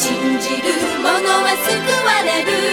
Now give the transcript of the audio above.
信じる者は救われる。